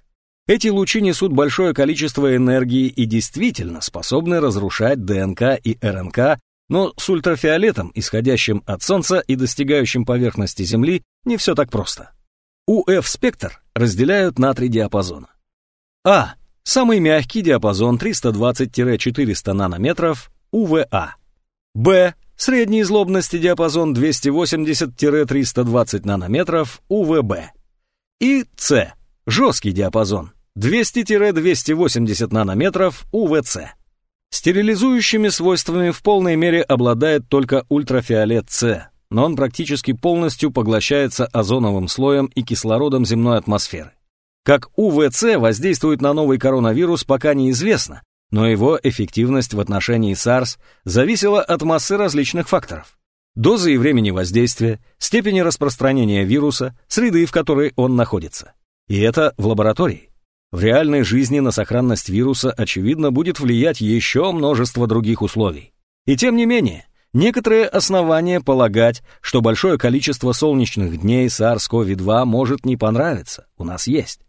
Эти лучи несут большое количество энергии и действительно способны разрушать ДНК и РНК, но с ультрафиолетом, исходящим от Солнца и достигающим поверхности Земли, не все так просто. УФ-спектр разделяют на три диапазона. А. Самый мягкий диапазон 320-400 нанометров УВА. Б. Средней злобности диапазон 280-320 нанометров УВБ. И С. Жесткий диапазон 200-280 нанометров УВЦ. Стерилизующими свойствами в полной мере обладает только ультрафиолет С, но он практически полностью поглощается озоновым слоем и кислородом земной атмосферы. Как УВЦ воздействует на новый коронавирус, пока неизвестно, но его эффективность в отношении SARS зависела от массы различных факторов. Дозы и времени воздействия, степени распространения вируса, среды, в которой он находится. И это в лаборатории. В реальной жизни на сохранность вируса, очевидно, будет влиять еще множество других условий. И тем не менее, Некоторые основания полагать, что большое количество солнечных дней SARS-CoV-2 может не понравиться, у нас есть.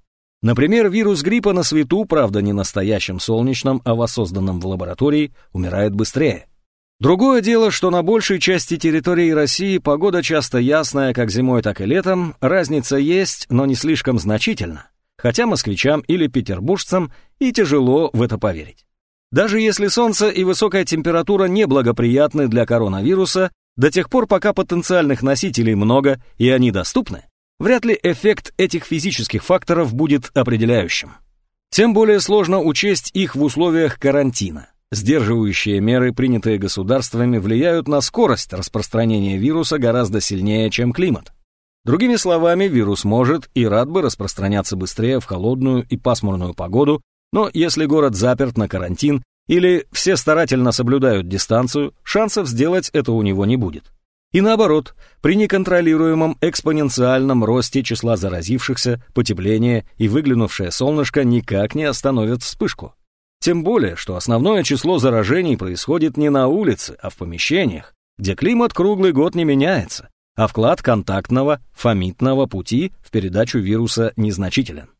Например, вирус гриппа на свету, правда не настоящем солнечном, а воссозданном в лаборатории, умирает быстрее. Другое дело, что на большей части территории России погода часто ясная как зимой, так и летом, разница есть, но не слишком значительна, хотя москвичам или петербуржцам и тяжело в это поверить. Даже если солнце и высокая температура неблагоприятны для коронавируса, до тех пор, пока потенциальных носителей много и они доступны, вряд ли эффект этих физических факторов будет определяющим. Тем более сложно учесть их в условиях карантина. Сдерживающие меры, принятые государствами, влияют на скорость распространения вируса гораздо сильнее, чем климат. Другими словами, вирус может и рад бы распространяться быстрее в холодную и пасмурную погоду, но если город заперт на карантин или все старательно соблюдают дистанцию, шансов сделать это у него не будет. И наоборот, при неконтролируемом экспоненциальном росте числа заразившихся, потепление и выглянувшее солнышко никак не остановят вспышку. Тем более, что основное число заражений происходит не на улице, а в помещениях, где климат круглый год не меняется, а вклад контактного, фомитного пути в передачу вируса незначителен.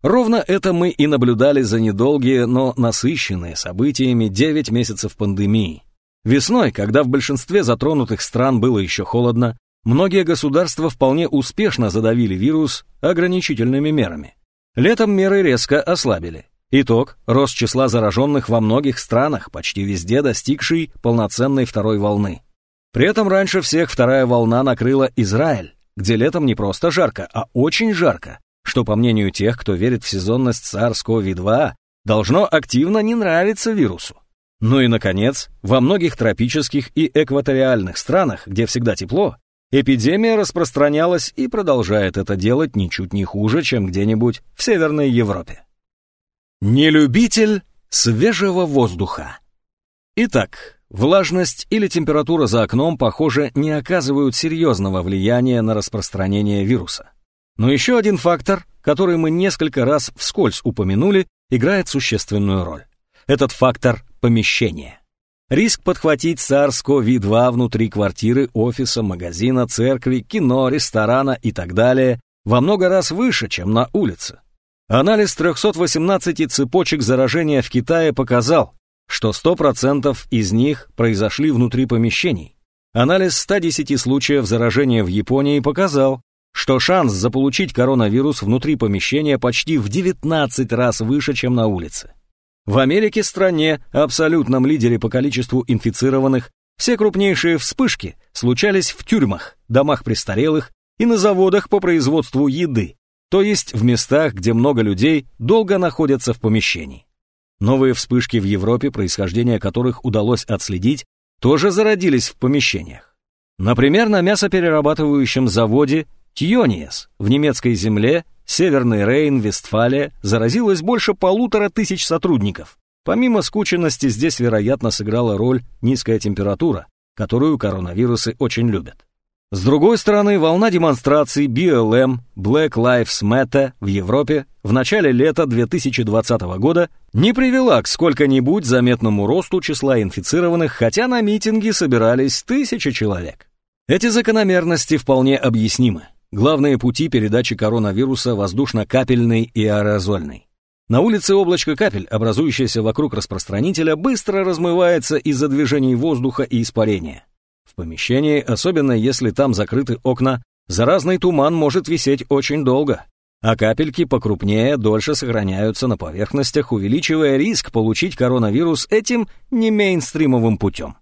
Ровно это мы и наблюдали за недолгие, но насыщенные событиями 9 месяцев пандемии. Весной, когда в большинстве затронутых стран было еще холодно, многие государства вполне успешно задавили вирус ограничительными мерами. Летом меры резко ослабили. Итог – рост числа зараженных во многих странах, почти везде достигший полноценной второй волны. При этом раньше всех вторая волна накрыла Израиль, где летом не просто жарко, а очень жарко, что, по мнению тех, кто верит в сезонность SARS-CoV-2, должно активно не нравиться вирусу. Ну и, наконец, во многих тропических и экваториальных странах, где всегда тепло, эпидемия распространялась и продолжает это делать ничуть не хуже, чем где-нибудь в Северной Европе. Не любитель свежего воздуха. Итак, влажность или температура за окном, похоже, не оказывают серьезного влияния на распространение вируса. Но еще один фактор, который мы несколько раз вскользь упомянули, играет существенную роль. Этот фактор – помещение. Риск подхватить SARS-CoV-2 внутри квартиры, офиса, магазина, церкви, кино, ресторана и так далее во много раз выше, чем на улице. Анализ 318 цепочек заражения в Китае показал, что 100% из них произошли внутри помещений. Анализ 110 случаев заражения в Японии показал, что шанс заполучить коронавирус внутри помещения почти в 19 раз выше, чем на улице. В Америке, стране, абсолютном лидере по количеству инфицированных, все крупнейшие вспышки случались в тюрьмах, домах престарелых и на заводах по производству еды, то есть в местах, где много людей долго находятся в помещении. Новые вспышки в Европе, происхождение которых удалось отследить, тоже зародились в помещениях. Например, на мясоперерабатывающем заводе Тьониес в немецкой земле, Северный Рейн-Вестфалия, заразилось больше полутора тысяч сотрудников. Помимо скученности здесь, вероятно, сыграла роль низкая температура, которую коронавирусы очень любят. С другой стороны, волна демонстраций BLM Black Lives Matter в Европе в начале лета 2020 года не привела к сколько-нибудь заметному росту числа инфицированных, хотя на митинги собирались тысячи человек. Эти закономерности вполне объяснимы. Главные пути передачи коронавируса воздушно-капельный и аэрозольный. На улице облачко капель, образующееся вокруг распространителя, быстро размывается из-за движений воздуха и испарения. В помещении, особенно если там закрыты окна, заразный туман может висеть очень долго, а капельки покрупнее дольше сохраняются на поверхностях, увеличивая риск получить коронавирус этим не мейнстримовым путем.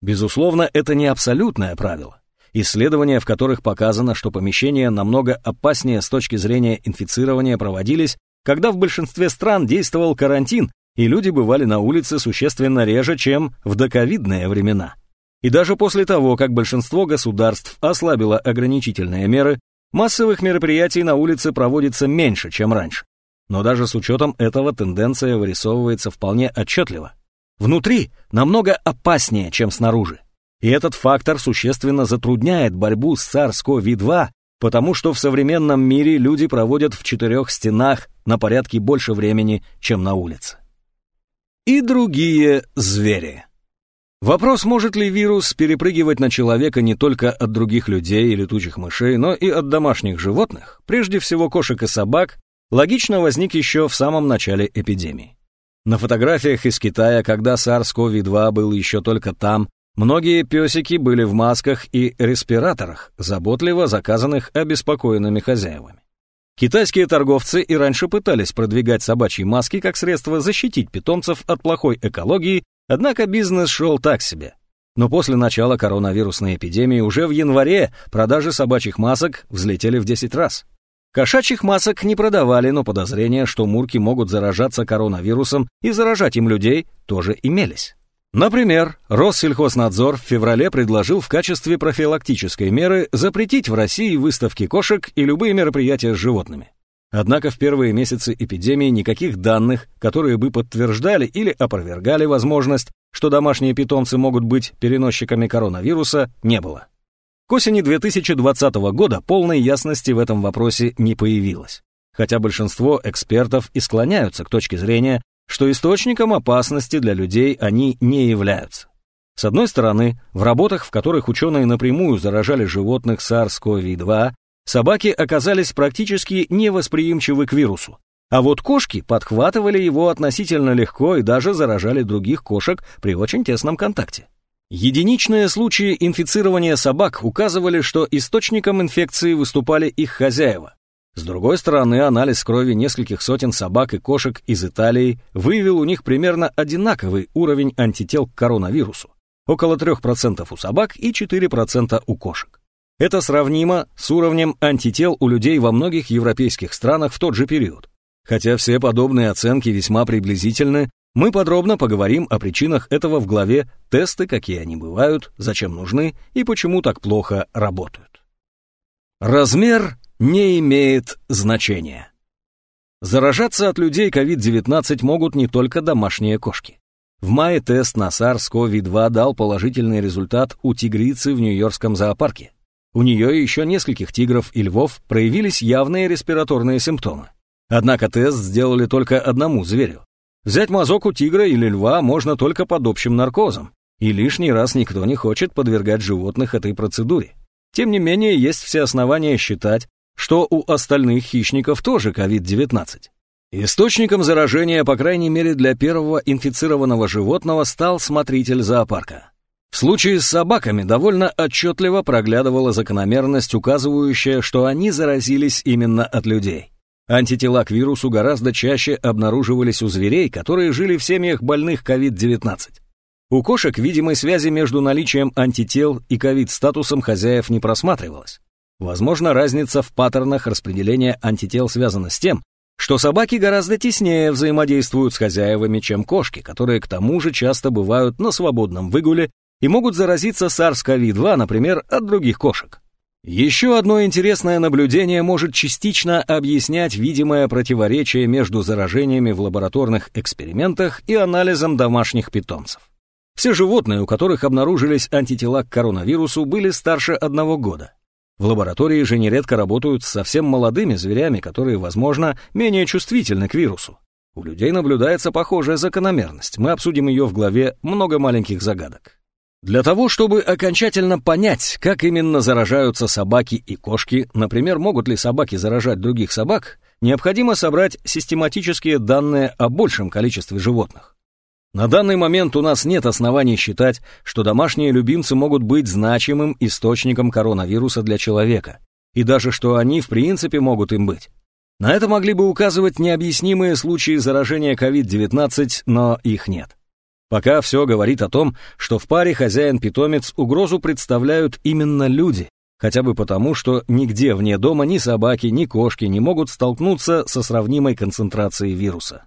Безусловно, это не абсолютное правило. Исследования, в которых показано, что помещения намного опаснее с точки зрения инфицирования, проводились, когда в большинстве стран действовал карантин, и люди бывали на улице существенно реже, чем в доковидные времена. И даже после того, как большинство государств ослабило ограничительные меры, массовых мероприятий на улице проводится меньше, чем раньше. Но даже с учетом этого тенденция вырисовывается вполне отчетливо. Внутри намного опаснее, чем снаружи. И этот фактор существенно затрудняет борьбу с SARS-CoV-2, потому что в современном мире люди проводят в четырех стенах на порядке больше времени, чем на улице. И другие звери. Вопрос, может ли вирус перепрыгивать на человека не только от других людей и летучих мышей, но и от домашних животных, прежде всего кошек и собак, логично возник еще в самом начале эпидемии. На фотографиях из Китая, когда SARS-CoV-2 был еще только там, Многие песики были в масках и респираторах, заботливо заказанных обеспокоенными хозяевами. Китайские торговцы и раньше пытались продвигать собачьи маски как средство защитить питомцев от плохой экологии, однако бизнес шел так себе. Но после начала коронавирусной эпидемии уже в январе продажи собачьих масок взлетели в 10 раз. Кошачьих масок не продавали, но подозрения, что мурки могут заражаться коронавирусом и заражать им людей, тоже имелись. Например, Россельхознадзор в феврале предложил в качестве профилактической меры запретить в России выставки кошек и любые мероприятия с животными. Однако в первые месяцы эпидемии никаких данных, которые бы подтверждали или опровергали возможность, что домашние питомцы могут быть переносчиками коронавируса, не было. К осени 2020 года полной ясности в этом вопросе не появилось. Хотя большинство экспертов и склоняются к точке зрения, что источником опасности для людей они не являются. С одной стороны, в работах, в которых ученые напрямую заражали животных SARS-CoV-2, собаки оказались практически невосприимчивы к вирусу, а вот кошки подхватывали его относительно легко и даже заражали других кошек при очень тесном контакте. Единичные случаи инфицирования собак указывали, что источником инфекции выступали их хозяева. С другой стороны, анализ крови нескольких сотен собак и кошек из Италии выявил у них примерно одинаковый уровень антител к коронавирусу. Около 3% у собак и 4% у кошек. Это сравнимо с уровнем антител у людей во многих европейских странах в тот же период. Хотя все подобные оценки весьма приблизительны, мы подробно поговорим о причинах этого в главе «Тесты, какие они бывают, зачем нужны и почему так плохо работают». Размер не имеет значения. Заражаться от людей COVID-19 могут не только домашние кошки. В мае тест на SARS-CoV-2 дал положительный результат у тигрицы в Нью-Йоркском зоопарке. У нее и еще нескольких тигров и львов проявились явные респираторные симптомы. Однако тест сделали только одному зверю. Взять мазок у тигра или льва можно только под общим наркозом, и лишний раз никто не хочет подвергать животных этой процедуре. Тем не менее, есть все основания считать, что у остальных хищников тоже COVID-19. Источником заражения, по крайней мере для первого инфицированного животного, стал смотритель зоопарка. В случае с собаками довольно отчетливо проглядывала закономерность, указывающая, что они заразились именно от людей. Антитела к вирусу гораздо чаще обнаруживались у зверей, которые жили в семьях больных COVID-19. У кошек видимой связи между наличием антител и ковид-статусом хозяев не просматривалось. Возможно, разница в паттернах распределения антител связана с тем, что собаки гораздо теснее взаимодействуют с хозяевами, чем кошки, которые к тому же часто бывают на свободном выгуле и могут заразиться SARS-CoV-2, например, от других кошек. Еще одно интересное наблюдение может частично объяснять видимое противоречие между заражениями в лабораторных экспериментах и анализом домашних питомцев. Все животные, у которых обнаружились антитела к коронавирусу, были старше одного года. В лаборатории же нередко работают с совсем молодыми зверями, которые, возможно, менее чувствительны к вирусу. У людей наблюдается похожая закономерность. Мы обсудим ее в главе «Много маленьких загадок». Для того, чтобы окончательно понять, как именно заражаются собаки и кошки, например, могут ли собаки заражать других собак, необходимо собрать систематические данные о большем количестве животных. На данный момент у нас нет оснований считать, что домашние любимцы могут быть значимым источником коронавируса для человека, и даже что они в принципе могут им быть. На это могли бы указывать необъяснимые случаи заражения COVID-19, но их нет. Пока все говорит о том, что в паре хозяин-питомец угрозу представляют именно люди, хотя бы потому, что нигде вне дома ни собаки, ни кошки не могут столкнуться со сравнимой концентрацией вируса.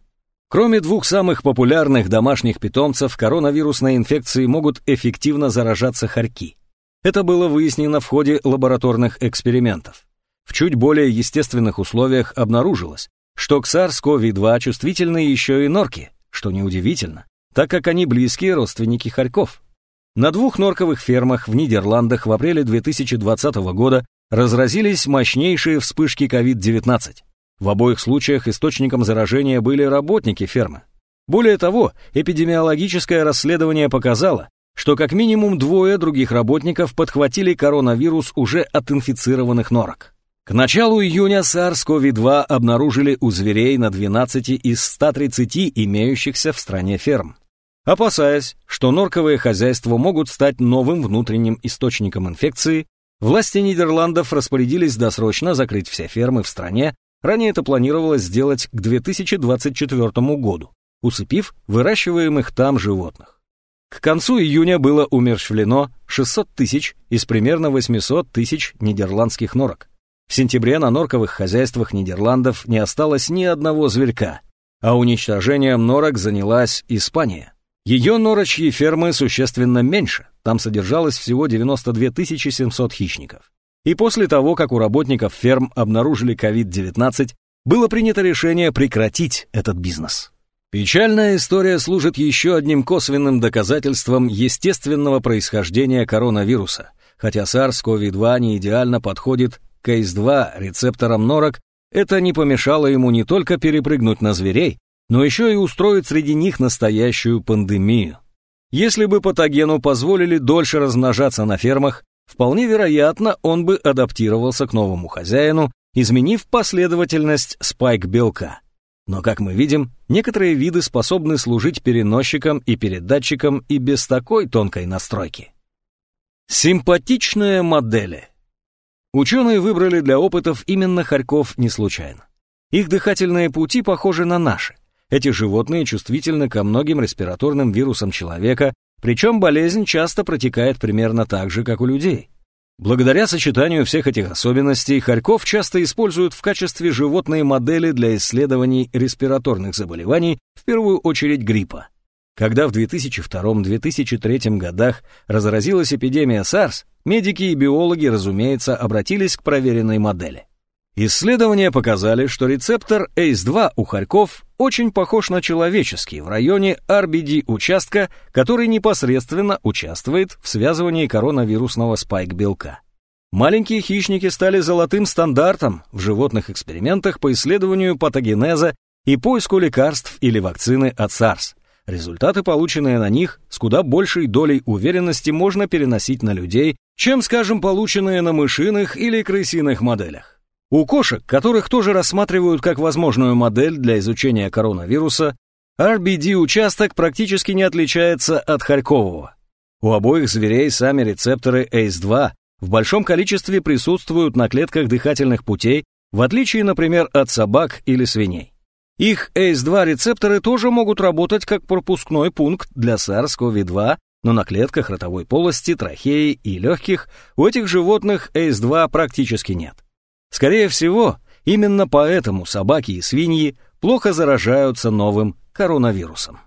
Кроме двух самых популярных домашних питомцев, коронавирусной инфекцией могут эффективно заражаться хорьки. Это было выяснено в ходе лабораторных экспериментов. В чуть более естественных условиях обнаружилось, что к SARS-CoV-2 чувствительны еще и норки, что неудивительно, так как они близкие родственники хорьков. На двух норковых фермах в Нидерландах в апреле 2020 года разразились мощнейшие вспышки COVID-19. В обоих случаях источником заражения были работники фермы. Более того, эпидемиологическое расследование показало, что как минимум двое других работников подхватили коронавирус уже от инфицированных норок. К началу июня SARS-CoV-2 обнаружили у зверей на 12 из 130 имеющихся в стране ферм. Опасаясь, что норковые хозяйства могут стать новым внутренним источником инфекции, власти Нидерландов распорядились досрочно закрыть все фермы в стране, ранее это планировалось сделать к 2024 году, усыпив выращиваемых там животных. К концу июня было умерщвлено 600 тысяч из примерно 800 тысяч нидерландских норок. В сентябре на норковых хозяйствах Нидерландов не осталось ни одного зверька, а уничтожением норок занялась Испания. Ее норочьи фермы существенно меньше, там содержалось всего 92 700 хищников. И после того, как у работников ферм обнаружили COVID-19, было принято решение прекратить этот бизнес. Печальная история служит еще одним косвенным доказательством естественного происхождения коронавируса. Хотя SARS-CoV-2 не идеально подходит к ACE2 рецепторам норок, это не помешало ему не только перепрыгнуть на зверей, но еще и устроить среди них настоящую пандемию. Если бы патогену позволили дольше размножаться на фермах, вполне вероятно, он бы адаптировался к новому хозяину, изменив последовательность спайк-белка. Но, как мы видим, некоторые виды способны служить переносчиком и передатчиком и без такой тонкой настройки. Симпатичные модели. Ученые выбрали для опытов именно хорьков не случайно. Их дыхательные пути похожи на наши. Эти животные чувствительны ко многим респираторным вирусам человека, причем болезнь часто протекает примерно так же, как у людей. Благодаря сочетанию всех этих особенностей, хорьков часто используют в качестве животной модели для исследований респираторных заболеваний, в первую очередь гриппа. Когда в 2002-2003 годах разразилась эпидемия SARS, медики и биологи, разумеется, обратились к проверенной модели. Исследования показали, что рецептор ACE2 у хорьков очень похож на человеческий в районе RBD-участка, который непосредственно участвует в связывании коронавирусного спайк-белка. Маленькие хищники стали золотым стандартом в животных экспериментах по исследованию патогенеза и поиску лекарств или вакцины от SARS. Результаты, полученные на них, с куда большей долей уверенности можно переносить на людей, чем, скажем, полученные на мышиных или крысиных моделях. У кошек, которых тоже рассматривают как возможную модель для изучения коронавируса, RBD-участок практически не отличается от Харькового. У обоих зверей сами рецепторы ACE2 в большом количестве присутствуют на клетках дыхательных путей, в отличие, например, от собак или свиней. Их ACE2 рецепторы тоже могут работать как пропускной пункт для SARS-CoV-2, но на клетках ротовой полости, трахеи и легких у этих животных ACE2 практически нет. Скорее всего, именно поэтому собаки и свиньи плохо заражаются новым коронавирусом.